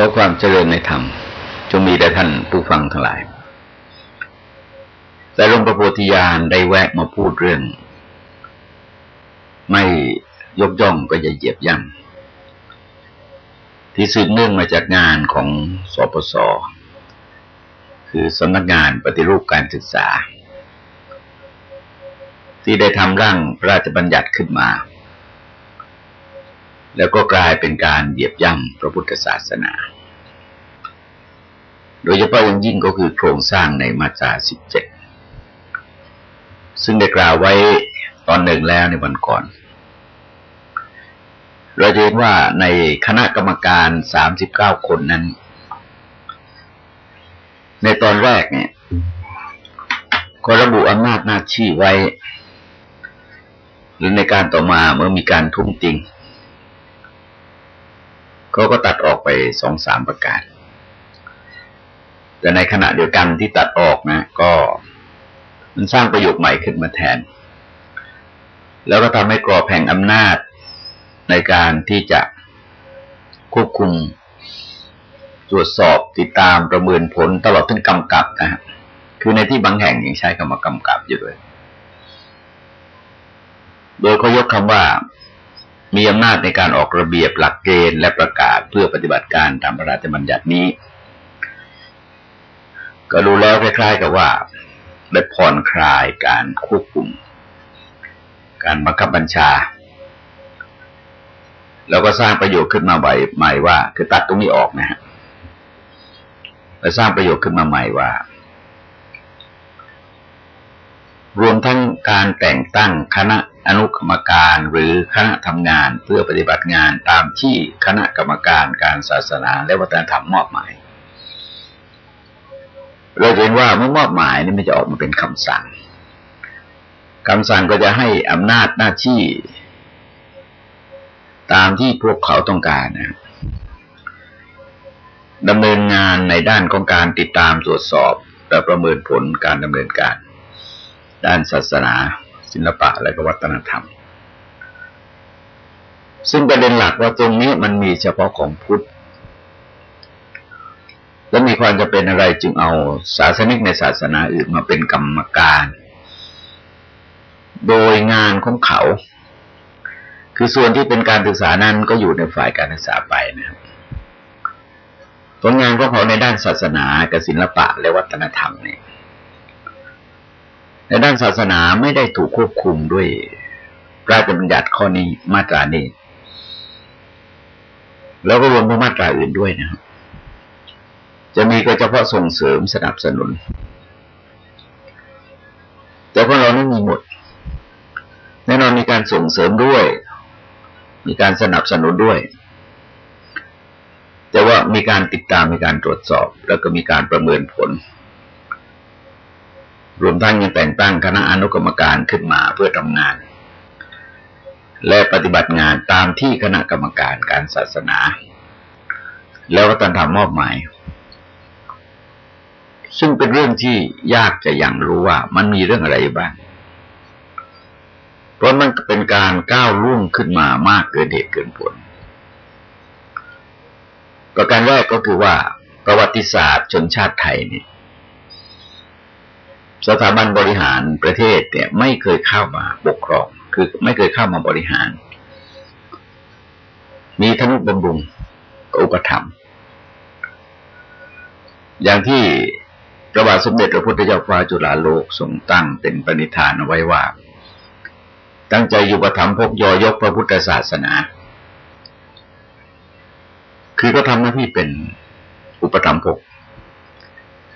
ขอความเจริญในธรรม จงมีแด่ท่านผู้ฟังทั้งหลาย แต่หลวงประโพธิญาณได้แวะมาพูดเรื่อง ไม่ยกย่องก็จะเหยียบย่ำที่สืบเนื่องมาจากงานของสปส คือสำนักงานปฏิรูปการศึกษา ที่ได้ทำร่างพระราชบัญญัติขึ้นมา แล้วก็กลายเป็นการเหยียบย่ำพระพุทธศาสนา โดยเฉพาะอย่างยิ่งก็คือโครงสร้างในมาตราสิบเจ็ดซึ่งได้กล่าวไว้ตอนหนึ่งแล้วในวันก่อน เราจะเห็นว่าในคณะกรรมการสามสิบเก้าคนนั้น ในตอนแรกเนี่ยก็ระบุอำนาจหน้าที่ไว้ หรือในการต่อมาเมื่อมีการทุ่มติง เขาก็ตัดออกไปสองสามประการ แต่ในขณะเดียวกันที่ตัดออกนะ ก็มันสร้างประโยคใหม่ขึ้นมาแทน แล้วก็ทำให้กรอบแห่งอำนาจในการที่จะควบคุม ตรวจสอบติดตามประเมินผลตลอดถึงกำกับนะฮะคือในที่บางแห่งยังใช้คำว่ากำกับอยู่ด้วยโดยเขายกคำว่า มีอำนาจในการออกระเบียบหลักเกณฑ์และประกาศเพื่อปฏิบัติการตามพระราชบัญญัตินี้ ก็ดูแล้วคล้าย ๆ กับว่าได้ผ่อนคลายการควบคุม การบังคับบัญชา แล้วก็สร้างประโยชน์ขึ้นมาใหม่ว่า คือตัดตรงนี้ออกนะฮะและสร้างประโยชน์ขึ้นมาใหม่ว่า รวมทั้งการแต่งตั้งคณะ อนุกรรมการหรือคณะทำงานเพื่อปฏิบัติงานตามที่คณะกรรมการการศาสนาและวัฒนธรรมมอบหมาย เราเห็นว่าเมื่อมอบหมายนี่มันจะออกมาเป็นคำสั่งคำสั่งก็จะให้อำนาจหน้าที่ตามที่พวกเขาต้องการนะดำเนินงานในด้านของการติดตามตรวจสอบและประเมินผลการดำเนินการ ด้านศาสนา ศิลปะและวัฒนธรรม ซึ่งประเด็นหลักว่าตรงนี้มันมีเฉพาะของพุทธ และมีความจะเป็นอะไรจึงเอาศาสนิกในศาสนาอื่นมาเป็นกรรมการ โดยงานของเขา คือส่วนที่เป็นการศึกษานั้นก็อยู่ในฝ่ายการศึกษาไปนะครับผลงานของเขาในด้านศาสนากับศิลปะและวัฒนธรรมเนี่ย ในด้านศาสนาไม่ได้ถูกควบคุมด้วยราชบัญญัติข้อนี้มาตรานี้ แล้วก็รวมทั้งมาตราอื่นด้วยนะครับจะมีก็เฉพาะส่งเสริมสนับสนุน แต่พวกเราไม่มีหมดแน่นอนมีการส่งเสริมด้วย มีการสนับสนุนด้วย แต่ว่ามีการติดตามมีการตรวจสอบ แล้วก็มีการประเมินผล รวมทั้งยังแต่งตั้งคณะอนุกรรมการขึ้นมาเพื่อทำงาน และปฏิบัติงานตามที่คณะกรรมการการศาสนา แล้วก็ตันทำมอบหมาย ซึ่งเป็นเรื่องที่ยากจะยังรู้ว่ามันมีเรื่องอะไรบ้าง เพราะมันเป็นการก้าวล่วงขึ้นมามากเกินเหตุเกินผล ประการแรกก็คือว่าประวัติศาสตร์ชนชาติไทยเนี่ย สถาบันบริหารประเทศเนี่ยไม่เคยเข้ามาปกครอง คือไม่เคยเข้ามาบริหาร มีทนุบำรุงอุปธรรมอย่างที่พระบาทสมเด็จพระพุทธเจ้าฟ้าจุฬาโลกทรงตั้งเป็นปณิธานเอาไว้ว่า ตั้งใจอยู่ประธรรมพกยอยกพระพุทธศาสนา คือก็ทำหน้าที่เป็นอุปถัมภก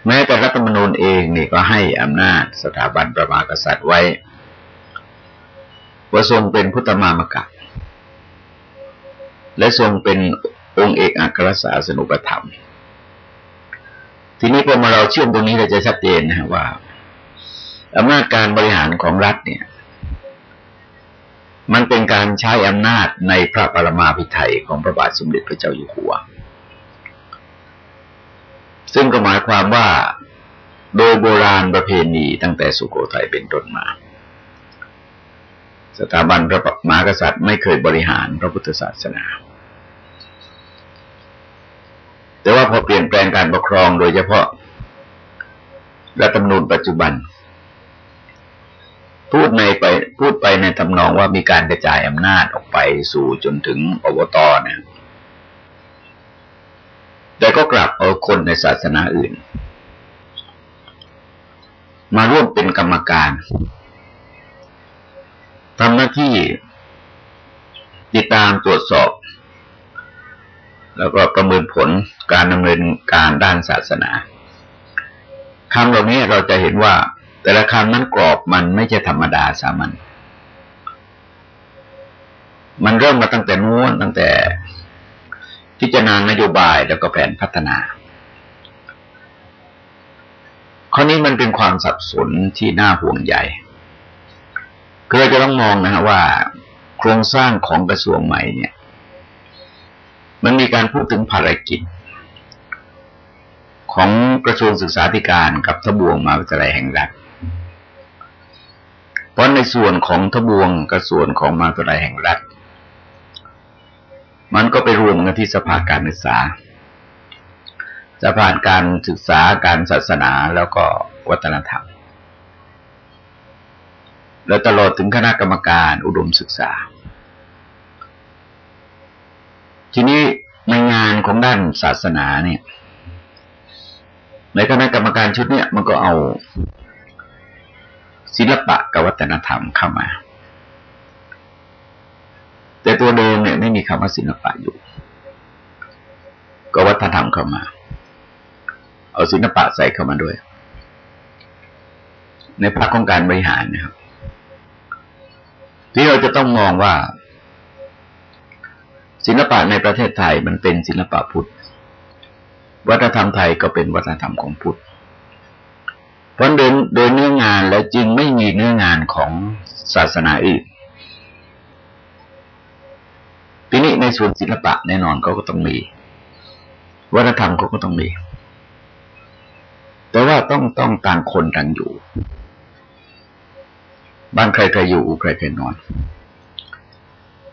แม้แต่รัฐธรรมนูญเองนี่ก็ให้อำนาจสถาบันประมากษัตริย์ไว้ว่าทรงเป็นพุทธมามกะและทรงเป็นองค์เอกอัครศาสนุปธรรม ทีนี้พอมาเราเชื่อมตรงนี้เราจะชัดเจนนะว่าอำนาจการบริหารของรัฐเนี่ย มันเป็นการใช้อำนาจในพระปรมาภิไธยของพระบาทสมเด็จพระเจ้าอยู่หัว ซึ่งก็หมายความว่าโดยโบราณประเพณีตั้งแต่สุโขทัยเป็นต้นมา สถาบันพระมหากษัตริย์ไม่เคยบริหารพระพุทธศาสนา แต่ว่าพอเปลี่ยนแปลงการปกครองโดยเฉพาะรัฐธรรมนูญปัจจุบัน พูดในไปพูดไปในทำนองว่ามีการกระจายอำนาจออกไปสู่จนถึงอบตเนะ แต่ก็กลับเอาคนในศาสนาอื่น มาร่วมเป็นกรรมการทำหน้าที่ติดตามตรวจสอบ แล้วก็ประเมินผลการดำเนินการด้านศาสนาคำเหล่านี้เราจะเห็นว่า แต่ละคำนั้นกรอบมันไม่ใช่ธรรมดาสามัญมันเริ่มมาตั้งแต่นู้นตั้งแต่ พิจารณานโยบายแล้วก็แผนพัฒนา ข้อนี้มันเป็นความสับสนที่น่าห่วงใหญ่คือเราจะต้องมองนะฮะว่า โครงสร้างของกระทรวงใหม่เนี่ย มันมีการพูดถึงภารกิจ ของกระทรวงศึกษาธิการกับทบวงมหาวิทยาลัยแห่งรัฐเพราะในส่วนของทบวงกระทรวงของมหาวิทยาลัยแห่งรัฐ มันก็ไปรวมกันที่สภาการศึกษา สภาการศึกษาการศาสนาแล้วก็วัฒนธรรม แล้วตลอดถึงคณะกรรมการอุดมศึกษา ทีนี้ในงานของด้านศาสนาเนี่ย ในคณะกรรมการชุดเนี้ยมันก็เอาศิลปะกับวัฒนธรรมเข้ามา แต่ตัวเดิมเนี่ยไม่มีคำว่าศิลปะอยู่ ก็วัฒนธรรมเข้ามา เอาศิลปะใส่เข้ามาด้วย ในภาคของการบริหารนะครับ ที่เราจะต้องมองว่า ศิลปะในประเทศไทยมันเป็นศิลปะพุทธ วัฒนธรรมไทยก็เป็นวัฒนธรรมของพุทธเพราะโดยโดยเนื้องานแล้วจึงไม่มีเนื้องานของศาสนาอื่น ทีนี้ในส่วนศิลปะแน่นอนเขาก็ต้องมี วัฒนธรรมเขาก็ต้องมี แต่ว่าต้องต้องต่างคนต่างอยู่ บ้านใครใครอยู่ใครใครนอน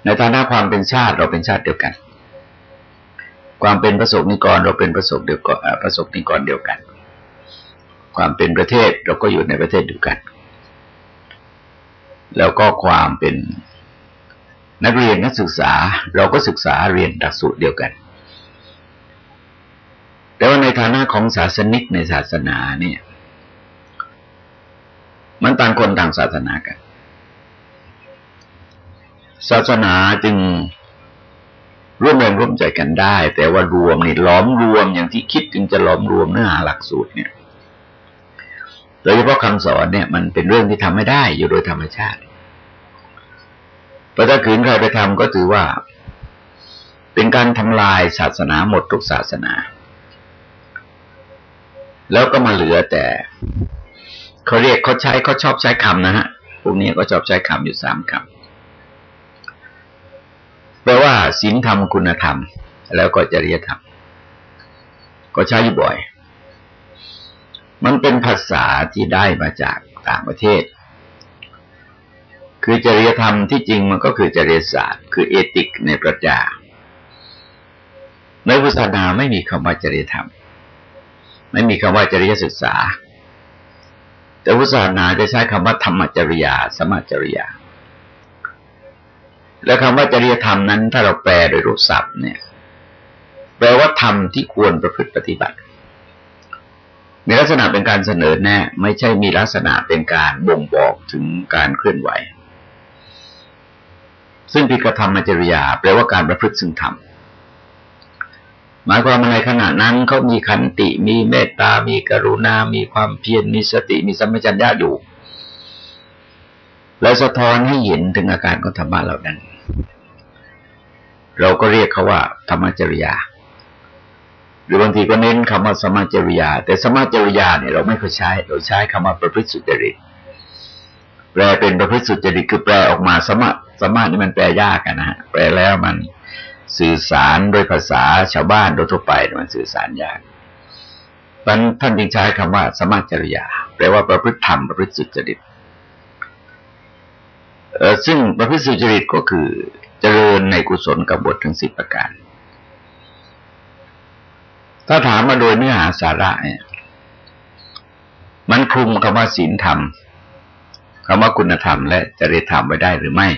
ในฐานะความเป็นชาติเราเป็นชาติเดียวกัน ความเป็นประสบนิกรเราเป็นประสบเดียวกันประสบนิกรเดียวกัน ความเป็นประเทศเราก็อยู่ในประเทศเดียวกัน แล้วก็ความเป็น นักเรียนนักศึกษาเราก็ศึกษาเรียนหลักสูตรเดียวกัน แต่ว่าในฐานะของศาสนิกในศาสนาเนี่ย มันต่างคนต่างศาสนากัน ศาสนาจึงร่วมแรงร่วมใจกันได้ แต่ว่ารวมนี่ล้อมรวมอย่างที่คิดจึงจะล้อมรวมเนื้อหาหลักสูตรเนี่ยโดยเฉพาะคำสอนเนี่ย มันเป็นเรื่องที่ทำไม่ได้อยู่โดยธรรมชาติ ราะถ้าขืนใครไปทำก็ถือว่า เป็นการทำลายศาสนาหมดทุกศาสนา แล้วก็มาเหลือแต่เขาเรียกเขาใช้เขาชอบใช้คำนะฮะพวกนี้ก็ชอบใช้คำอยู่สามคำแปลว่าศีลธรรมคุณธรรม แล้วก็จริยธรรม ก็ใช้อยู่บ่อย มันเป็นภาษาที่ได้มาจากต่างประเทศ คือจริยธรรมที่จริงมันก็คือจริยศาสตร์ คือเอติกในปรัชญาในพุทธศาสนาไม่มีคำว่าจริยธรรม ไม่มีคำว่าจริยศึกษา แต่พุทธศาสนาจะใช้คำว่าธรรมจริยา สมจริยา แล้วคำว่าจริยธรรมนั้นถ้าเราแปลโดยรูปศัพท์เนี่ย แปลว่าธรรมที่ควรประพฤติปฏิบัติมีลักษณะเป็นการเสนอแน่ไม่ใช่มีลักษณะเป็นการบ่งบอกถึงการเคลื่อนไหว ซึ่งผิดกระทำมจริยาแปลว่าการประพฤติซึ่งธรรมหมายความว่าในขณะนั้นเขามีขันติ มีเมตตา มีกรุณา มีความเพียร มีสติ มีสัมปชัญญะอยู่ และสะท้อนให้เห็นถึงอาการของธรรมะเหล่านั้น เราก็เรียกเขาว่าธรรมจริยา หรือบางทีก็เน้นคำว่าสมาจริยา แต่สมาจริยาเนี่ยเราไม่เคยใช้ เราใช้คำว่าประพฤติสุจริต แปลเป็นประพฤติสุจริตคือแปลออกมาสมา สมานี่มันแปลยากนะฮะแปลแล้วมันสื่อสารโดยภาษาชาวบ้านโดยทั่วไปมันสื่อสารยากท่านท่านจึงใช้คำว่าสมาจริยา แปลว่าประพฤติธรรมประพฤติสุจริตเออซึ่งประพฤติสุจริตก็คือเจริญในกุศลกับบททั้งสิบประการ ถ้าถามมาโดยเนื้อหาสาระเนี่ยมันคลุมคำว่าศีลธรรมคำว่าคุณธรรมและจริยธรรมไว้ได้หรือไม่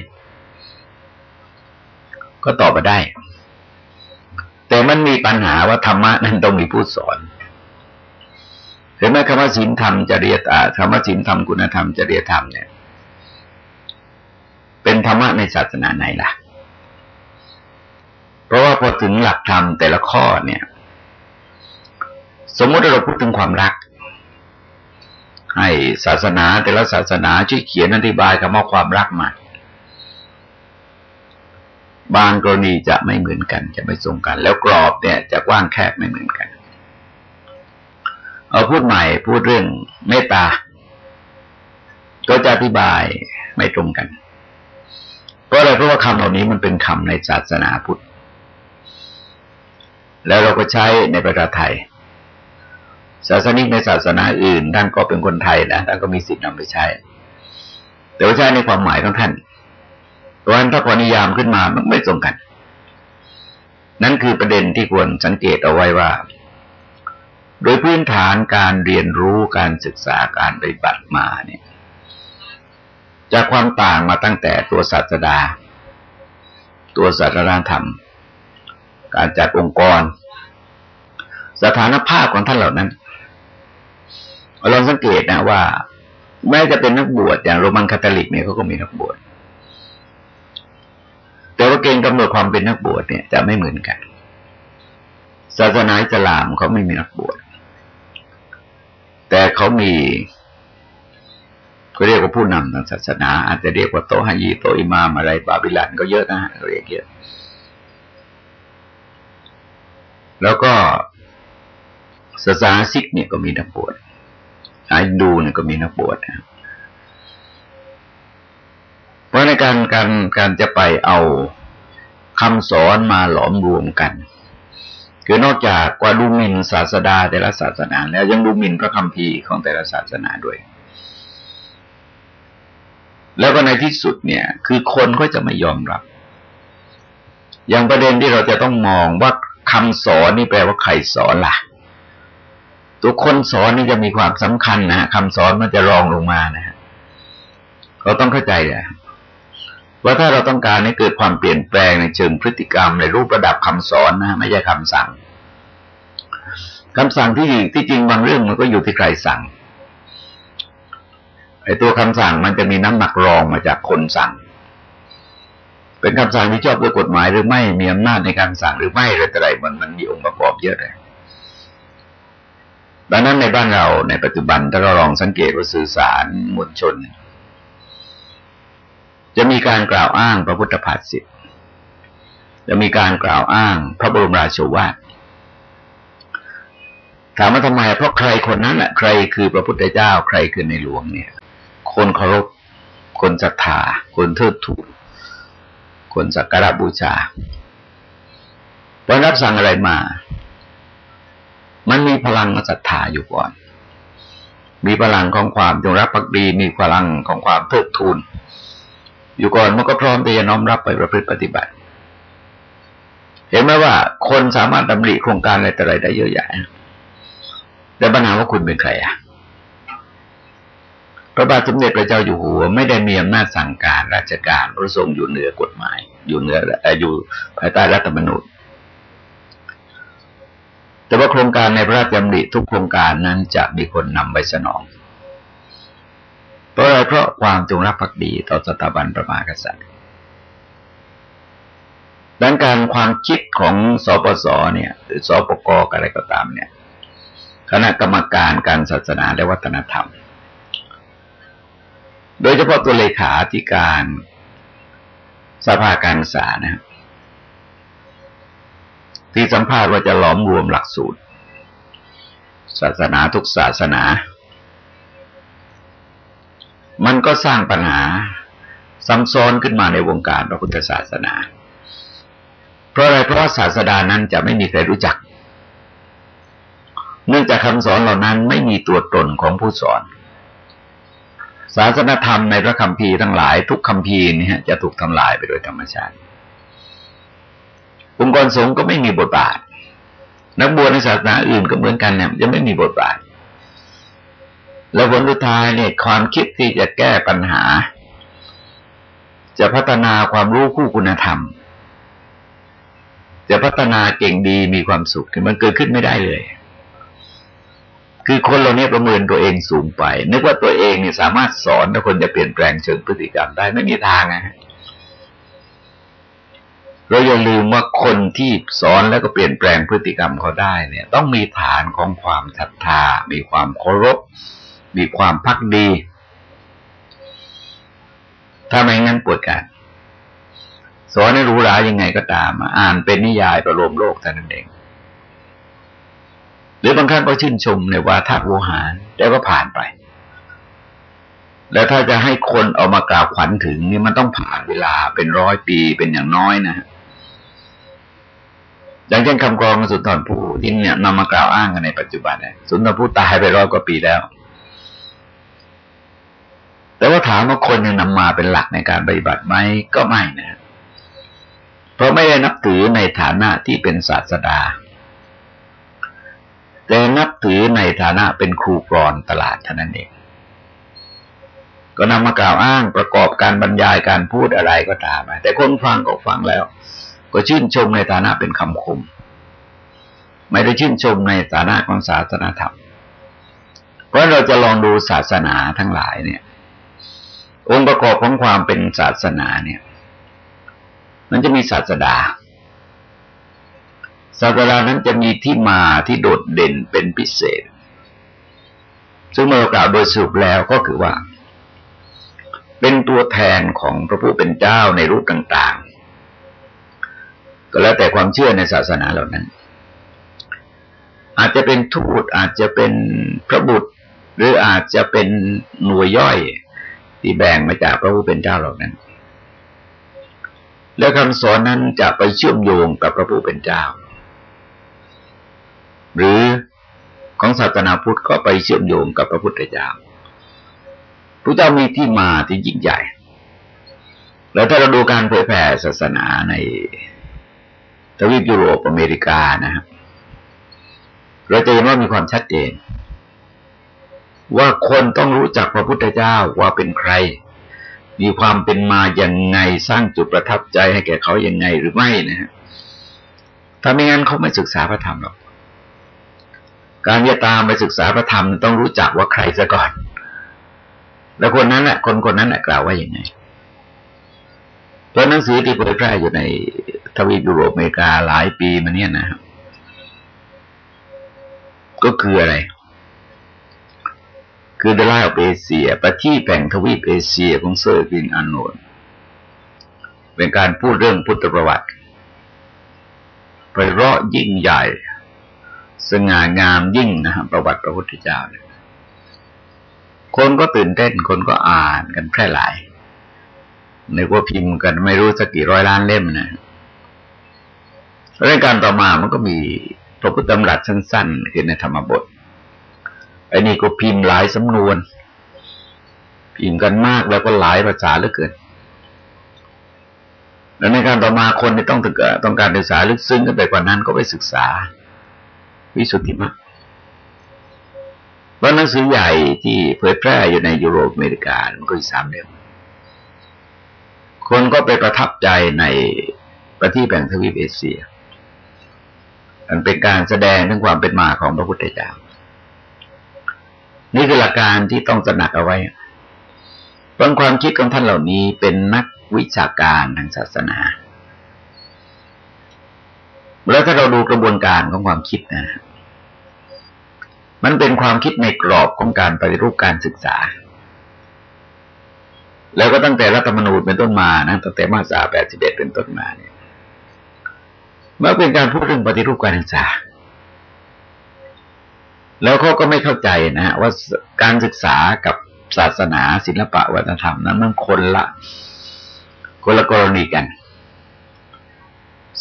ก็ตอบมาได้ แต่มันมีปัญหาว่าธรรมะนั้นต้องมีผู้สอนเห็นไหมคำว่าศีลธรรมจริยธรรมคำว่าศีลธรรมคุณธรรมจริยธรรมเนี่ย เป็นธรรมะในศาสนาไหนล่ะ เพราะว่าพอถึงหลักธรรมแต่ละข้อเนี่ย สมมติเราพูดถึงความรัก ให้ศาสนาแต่ละศาสนาช่วยเขียนอธิบายคำว่าความรักมา บางกรณีจะไม่เหมือนกัน จะไม่ตรงกัน แล้วกรอบเนี่ยจะกว้างแคบไม่เหมือนกัน เอาพูดใหม่พูดเรื่องเมตตา ก็จะอธิบายไม่ตรงกันเพราะอะไรเพราะว่าคำเหล่านี้มันเป็นคำในศาสนาพุทธ แล้วเราก็ใช้ในประเทศไทย ศาสนิกในศาสนาอื่นท่านก็เป็นคนไทยนะท่านก็มีสิทธิ์นำไปใช้ แต่ว่าใช้ในความหมายของท่าน เพราะฉะนั้นถ้าพอนิยามขึ้นมามันไม่ตรงกัน นั่นคือประเด็นที่ควรสังเกตเอาไว้ว่า โดยพื้นฐานการเรียนรู้การศึกษาการปฏิบัติมาเนี่ยจากความต่างมาตั้งแต่ตัวศาสดา ตัวศาสนาธรรม การจัดองค์กร สถานภาพของท่านเหล่านั้นลองสังเกตนะว่าแม้จะเป็นนักบวชอย่างโรมันคาทอลิกเนี่ยเขาก็มีนักบวช เกณฑ์กำหนดความเป็นนักบวชเนี่ยจะไม่เหมือนกัน ศาสนาอิสลามเขาไม่มีนักบวช แต่เขามีเขาเรียกว่าผู้นำทางศาสนา อาจจะเรียกว่าโต๊ะฮายีโต๊ะอิมามอะไรบาบิลันก็เยอะนะฮะเรียกเยอะ แล้วก็ศาสนาซิกเนี่ยก็มีนักบวชอินดูเนี่ยก็มีนักบวชนะเพราะในการการการจะไปเอา คำสอนมาหลอมรวมกัน คือนอกจากกว่าดูหมิ่นศาสดาแต่ละศาสนา แล้วยังดูหมิ่นพระคัมภีของแต่ละศาสนาด้วย แล้วก็ในที่สุดเนี่ย คือคนก็จะไม่ยอมรับ อย่างประเด็นที่เราจะต้องมองว่าคำสอนนี่แปลว่าใครสอนล่ะตัวคนสอนนี่จะมีความสำคัญนะคำสอนมันจะรองลงมานะฮะเราต้องเข้าใจเลย ว่าถ้าเราต้องการให้เกิดความเปลี่ยนแปลงในเชิงพฤติกรรมในรูประดับคำสอนนะไม่ใช่คำสั่งคำสั่งที่ที่จริงบางเรื่องมันก็อยู่ที่ใครสั่งไอ้ตัวคำสั่งมันจะมีน้ำหนักรองมาจากคนสั่ง เป็นคำสั่งที่ชอบด้วยกฎหมายหรือไม่มีอำนาจในการสั่งหรือไม่อะไรต่ออะไรมันมันมีองค์ประกอบเยอะเลยดังนั้นในบ้านเราในปัจจุบันถ้าเราลองสังเกตว่าสื่อสารมวลชน จะมีการกล่าวอ้างพระพุทธภาษิตจะมีการกล่าวอ้างพระบรมราโชวาทถามว่าทำไมเพราะใครคนนั้นแหละใครคือพระพุทธเจ้า ใครคือในหลวงเนี่ย คนเคารพคนศรัทธาคนเทิดทูนคนสักการะบูชาพอรับสั่งอะไรมา มันมีพลังศรัทธาอยู่ก่อน มีพลังของความจงรักภักดี มีพลังของความเทิดทูน อยู่ก่อนมันก็พร้อมที่จะน้อมรับไปประพฤติปฏิบัติ เห็นไหมว่า คนสามารถดำริโครงการอะไรแต่ไรได้เยอะแยะแต่ปัญหาว่าคุณเป็นใครอะพระบาทสมเด็จพระเจ้าอยู่หัว ไม่ได้มีอำนาจสั่งการราชการพระทรงอยู่เหนือกฎหมาย อยู่เหนืออยู่ภายใต้รัฐธรรมนูญแต่ว่าโครงการในพระราชดำริทุกโครงการนั้นจะมีคนนำไปสนอง เพราะอะไรเพราะความจงรักภักดีต่อสถาบันประมากษัตริย์ดังการความคิดของสปสเนี่ยหรือสปกอะไรก็ตามเนี่ย คณะกรรมการการศาสนาและวัฒนธรรม โดยเฉพาะตัวเลขาธิการสภาการศึกษานะครับที่สัมภาษณ์ว่าจะหลอมรวมหลักสูตร ศาสนาทุกศาสนา มันก็สร้างปัญหาซ้ำซ้อนขึ้นมาในวงการพระพุทธศาสนา เพราะอะไรเพราะศาสดานั้นจะไม่มีใครรู้จัก เนื่องจากคำสอนเหล่านั้นไม่มีตัวตนของผู้สอน ศาสนธรรมในพระคัมภีร์ทั้งหลาย ทุกคัมภีร์นี่จะถูกทำลายไปโดยธรรมชาติ องค์กรสงฆ์ก็ไม่มีบทบาท นักบวชในศาสนาอื่นก็เหมือนกันเนี่ยจะไม่มีบทบาท แล้วผลสุดท้ายเนี่ยความคิดที่จะแก้ปัญหา จะพัฒนาความรู้คู่คุณธรรม จะพัฒนาเก่งดีมีความสุขมันเกิดขึ้นไม่ได้เลย คือคนเราเนี่ยประเมินตัวเองสูงไป นึกว่าตัวเองเนี่ยสามารถสอนแล้วคนจะเปลี่ยนแปลงเชิงพฤติกรรมได้ไม่มีทางนะเราอย่าลืมว่าคนที่สอนแล้วก็เปลี่ยนแปลงพฤติกรรมเขาได้เนี่ย ต้องมีฐานของความศรัทธา มีความเคารพ มีความพักดี ถ้าไม่งั้นปวดกันสอนให้รู้รายังไงก็ตาม อ่านเป็นนิยายประโลมโลกท่นั่นเอง หรือบางครั้งก็ชื่นชมในว่าทักโวหารแต่ก็ผ่านไป แล้วถ้าจะให้คนเอามากราบขวัญถึงนี่มันต้องผ่านเวลาเป็นร้อยปีเป็นอย่างน้อยนะอย่างเช่นคำกรองสุนทรภู่ที่เนี่ยนำมากล่าวอ้างกันในปัจจุบันเนี่ยสุนทรภู่ตายไปร้อยกว่าปีแล้ว แต่ว่าถามว่าคนยังนำมาเป็นหลักในการปฏิบัติไหมก็ไม่นะเพราะไม่ได้นับถือในฐานะที่เป็นศาสดา แต่นับถือในฐานะเป็นครูกรอนตลาดเท่านั้นเองก็นำมากล่าวอ้างประกอบการบรรยายการพูดอะไรก็ตามแต่คนฟังก็ฟังแล้ว ก็ชื่นชมในฐานะเป็นคำคม ไม่ได้ชื่นชมในฐานะของศาสนาธรรม เพราะเราจะลองดูศาสนาทั้งหลายเนี่ย องค์ประกอบของความเป็นศาสนาเนี่ย มันจะมีศาสดา ศาสดานั้นจะมีที่มาที่โดดเด่นเป็นพิเศษ ซึ่งเมื่อกล่าวโดยสรุปแล้วก็คือว่า เป็นตัวแทนของพระผู้เป็นเจ้าในรูปต่างๆ ก็แล้วแต่ความเชื่อในศาสนาเหล่านั้น อาจจะเป็นทูตอาจจะเป็นพระบุตร หรืออาจจะเป็นหน่วยย่อย ที่แบ่งมาจากพระผู้เป็นเจ้าเหล่านั้น แล้วคำสอนนั้นจะไปเชื่อมโยงกับพระผู้เป็นเจ้า หรือของศาสนาพุทธก็ไปเชื่อมโยงกับพระพุทธเจ้าพระเจ้ามีที่มาที่ยิ่งใหญ่ แล้วถ้าเราดูการเผยแผ่ศาสนาในทวีปยุโรปอเมริกานะครับเราจะเห็นว่ามีความชัดเจน ว่าคนต้องรู้จักพระพุทธเจ้าว่าเป็นใคร มีความเป็นมาอย่างไงสร้างจุดประทับใจให้แก่เขาอย่างไงหรือไม่นะฮะถ้าไม่งั้นเขาไม่ศึกษาพระธรรมหรอก การจะตามไปศึกษาพระธรรมต้องรู้จักว่าใครซะก่อน แล้วคนนั้นแหละคนคนนั้นแหละกล่าวว่าอย่างไงตัวหนังสือที่เผยแพร่อยู่ในทวีปยุโรปอเมริกาหลายปีมาเนี่ยนะครับก็คืออะไร คือ The Line of Asia ประที่แผงทวีปเอเชียของเซอร์เอ็ดวินอาร์โนลด์เป็นการพูดเรื่องพุทธประวัติ ไปเราะยิ่งใหญ่ สง่างามยิ่งนะครับประวัติพระพุทธเจ้าเนี่ยคนก็ตื่นเต้น คนก็อ่านกันแพร่หลายนึกว่าพิมพ์กันไม่รู้สักกี่ร้อยล้านเล่มนะเรื่องการต่อมามันก็มีพระพุทธธรรมรัสสั้น ๆ คือในธรรมบท ไอ้นี่ก็พิมพ์หลายสำนวน พิมพ์กันมากแล้วก็หลายภาษาเหลือเกินแล้วในการต่อมาคนที่ต้องต้องการศึกษาลึกซึ้งกันไปกว่านั้นก็ไปศึกษา วิสุทธิมรรคเพราหนังสือใหญ่ที่เผยแพร่อยู่ในยุโรปอเมริกา มันก็อีกสามเล่มคนก็ไปประทับใจในประเทศแบ่งทวีปเอเชีย มันเป็นการแสดงถึงความเป็นมาของพระพุทธเจ้า นี่คือหลักการที่ต้องตระหนักเอาไว้บางความคิดของท่านเหล่านี้เป็นนักวิชาการทางศาสนา แล้วถ้าเราดูกระบวนการของความคิดนะ มันเป็นความคิดในกรอบของการปฏิรูปการศึกษา แล้วก็ตั้งแต่รัฐธรรมนูญเป็นต้นมานะตั้งแต่มาตราแปดสิบเอ็ดเป็นต้นมาเนี่ยเมื่อเป็นการพูดเรื่องปฏิรูปการศึกษา แล้วเขาก็ไม่เข้าใจนะว่าการศึกษากับศาสนาศิลปะวัฒนธรรมนั้นมันคนละคนละกรณีกัน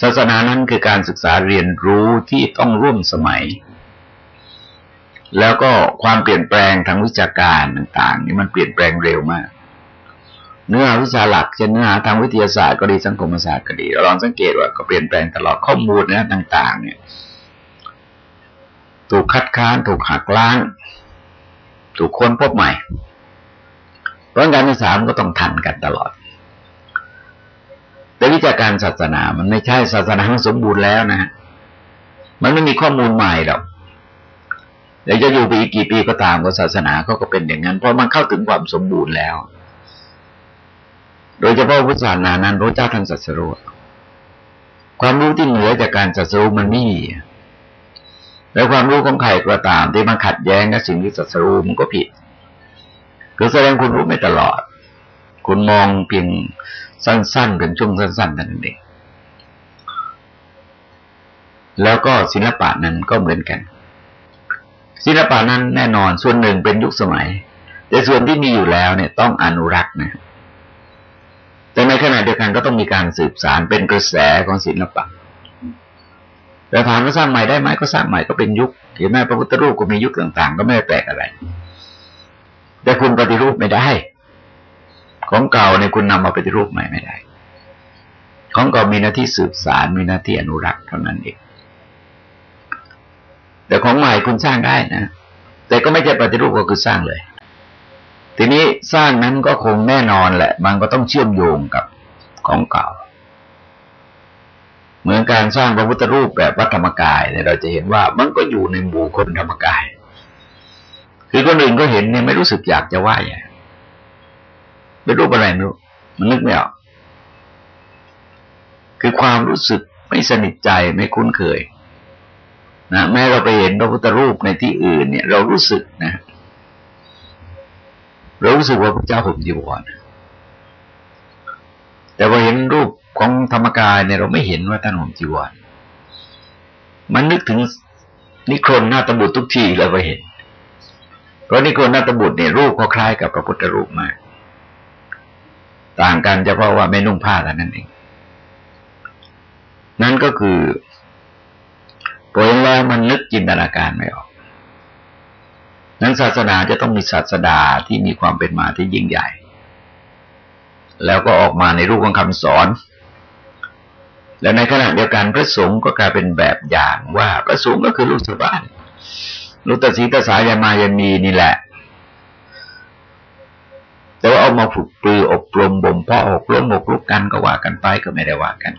ศาสนานั้นคือการศึกษาเรียนรู้ที่ต้องร่วมสมัย แล้วก็ความเปลี่ยนแปลงทางวิชาการต่าง ๆ นี่มันเปลี่ยนแปลงเร็วมาก เนื้อหาวิชาหลักเช่นเนื้อหาทางวิทยาศาสตร์ก็ดีสังคมศาสตร์ก็ดีเราลองสังเกตว่าก็เปลี่ยนแปลงตลอดข้อมูลนะต่าง ๆ เนี่ย ถูกคัดค้านถูกหักล้าง ถูกค้นพบใหม่ เพราะการที่สามันก็ต้องทันกันตลอด แต่วิจาการศาสนามันไม่ใช่ศาสนาสมบูรณ์แล้วนะมันไม่มีข้อมูลใหม่หรอกเดี๋ยวจะอยู่ไปอีกกี่ปีก็ตามก็ศาสนาเขาก็เป็นอย่างนั้น เพราะมันเข้าถึงความสมบูรณ์แล้ว โดยเฉพาะพุทธศาสนานั้นพระเจ้าท่านสัสรู้ความรู้ที่เหนือจากการสัสรู้มันไม่มี แล้วความรู้ของใครก็ตามที่มันขัดแย้งกับสิ่งที่สัสรูมันก็ผิดคือแสดงคุณรู้ไม่ตลอด คุณมองเพียงสั้นๆเป็นช่วงสั้นๆนั่นเองแล้วก็ศิลปะนั้นก็เหมือนกัน ศิลปะนั้นแน่นอนส่วนหนึ่งเป็นยุคสมัย แต่ส่วนที่มีอยู่แล้วเนี่ยต้องอนุรักษ์นะแต่ในขณะเดียวกันก็ต้องมีการสืบสารเป็นกระแสของศิลปะ แต่ถามว่าสร้างใหม่ได้ไหมก็สร้างใหม่ก็เป็นยุคเห็นไหมพระพุทธรูปก็มียุคต่างๆ ก็ไม่ได้แปลกอะไร แต่คุณปฏิรูปไม่ได้ ของเก่าเนี่ยคุณนำมาปฏิรูปใหม่ไม่ได้ ของเก่ามีหน้าที่สืบสารมีหน้าที่อนุรักษ์เท่านั้นเองแต่ของใหม่คุณสร้างได้นะแต่ก็ไม่ใช่ปฏิรูปก็คือสร้างเลย ทีนี้สร้างนั้นก็คงแน่นอนแหละ มันก็ต้องเชื่อมโยงกับของเก่า เหมือนการสร้างพระพุทธรูปแบบวัดธรรมกายเนี่ยเราจะเห็นว่ามันก็อยู่ในหมู่คนธรรมกาย คือคนอื่นก็เห็นเนี่ยไม่รู้สึกอยากจะไหว้เป็นรูปอะไรไม่รู้มันนึกไม่ออกคือความรู้สึกไม่สนิทใจไม่คุ้นเคยนะแม้เราไปเห็นพระพุทธรูปในที่อื่นเนี่ย เรารู้สึกนะเรารู้สึกว่าพระเจ้าห่มจีวรแต่พอเห็นรูป ของธรรมกายเนี่ยเราไม่เห็นว่าท่านห่มจีวร มันนึกถึงนิครนหน้าตบุตรทุกทีเลยไปเห็น เพราะนิครนหน้าตบุตรเนี่ยรูปก็คล้ายกับพระพุทธรูปมาก ต่างกันเฉพาะว่าไม่นุ่งผ้าแต่านั้นเอง นั่นก็คือพอเห็นแล้วมันนึกจินตนาการไม่ออก นั้นศาสนาจะต้องมีศาสดาที่มีความเป็นมาที่ยิ่งใหญ่ แล้วก็ออกมาในรูปของคำสอน และในขณะเดียวกันพระสงฆ์ก็กลายเป็นแบบอย่างว่าพระสงฆ์ก็คือลูกสบ้านลูกตาศีตาสายามายามีนี่แหละ แต่ว่าเอามาฝึกปลืออบรมบ่มเพาะอบรมอบลุกกันก็ว่ากันไปก็ไม่ได้ว่ากัน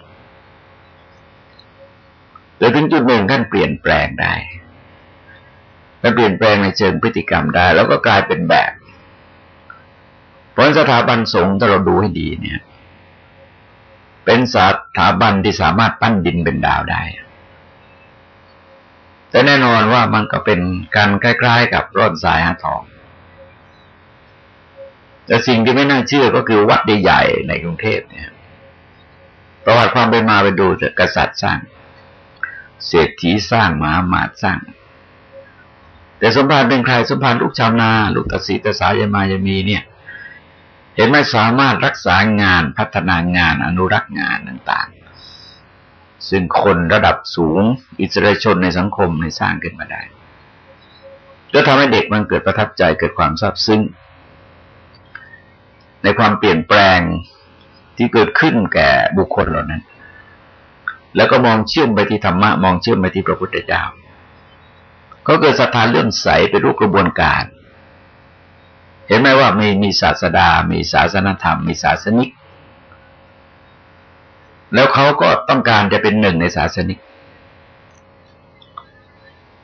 แต่ถึงจุดหนึ่งท่านเปลี่ยนแปลงได้ท่านเปลี่ยนแปลงในเชิงพฤติกรรมได้ แล้วก็กลายเป็นแบบ เพราะสถาบันสงฆ์ถ้าเราดูให้ดีเนี่ย เป็นสถาบันที่สามารถปั้นดินเป็นดาวได้ แต่แน่นอนว่ามันก็เป็นการคล้ๆกับร่อนสายหาทอง แต่สิ่งที่ไม่น่าเชื่อก็คือวัดใหญ่ในกรุงเทพเนี่ย ประวัติความเป็นมาไปดูจะกษัตริย์สร้าง เศรษฐีสร้างมหามาตสร้าง แต่สมภารเป็นใครสมภารลูกชาวนา ลูกตาสีตาสายมายมีเนี่ย เห็นไม่สามารถรักษางานพัฒนางานอนุรักษ์งานต่างๆ ซึ่งคนระดับสูงอิสระชนในสังคมในสร้างขึ้นมาได้ก็ทำให้เด็กมันเกิดประทับใจเกิดความซาบซึ้งในความเปลี่ยนแปลงที่เกิดขึ้นแก่บุคคลเหล่านั้น แล้วก็มองเชื่อมไปที่ธรรมะ มองเชื่อมไปที่พระพุทธเจ้า ก็เกิดศรัทธาเลื่อมใสไปรูปกระบวนการ เห็นไหมว่ามีมีศาสดา มีศาสนธรรม มีศาสนิก แล้วเขาก็ต้องการจะเป็นหนึ่งในศาสนิก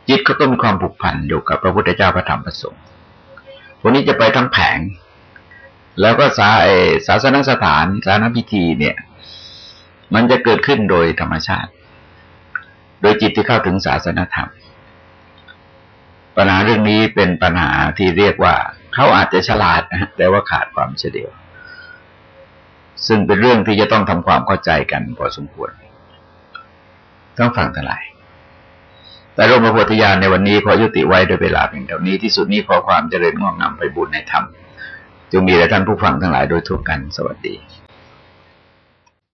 จิตก็ต้องมีความผูกพันอยู่กับพระพุทธเจ้าพระธรรมพระสงฆ์วันนี้จะไปทั้งแผง แล้วก็สาศาสนสถานสาธารพิธีเนี่ย มันจะเกิดขึ้นโดยธรรมชาติ โดยจิตที่เข้าถึงศาสนธรรม ปัญหาเรื่องนี้เป็นปัญหาที่เรียกว่า เขาอาจจะฉลาดนะแต่ว่าขาดความเฉลียว ซึ่งเป็นเรื่องที่จะต้องทำความเข้าใจกันพอสมควร ต้องฟังทั้งหลายแต่ร่มพระโพธิญาณในวันนี้ขอยุติไว้โดยเวลาเพียงเท่านี้ที่สุดนี้ขอความเจริญงอกงามไปบุญในธรรมจงมีแด่ท่านผู้ฟังทั้งหลายโดยทั่วกันสวัสดี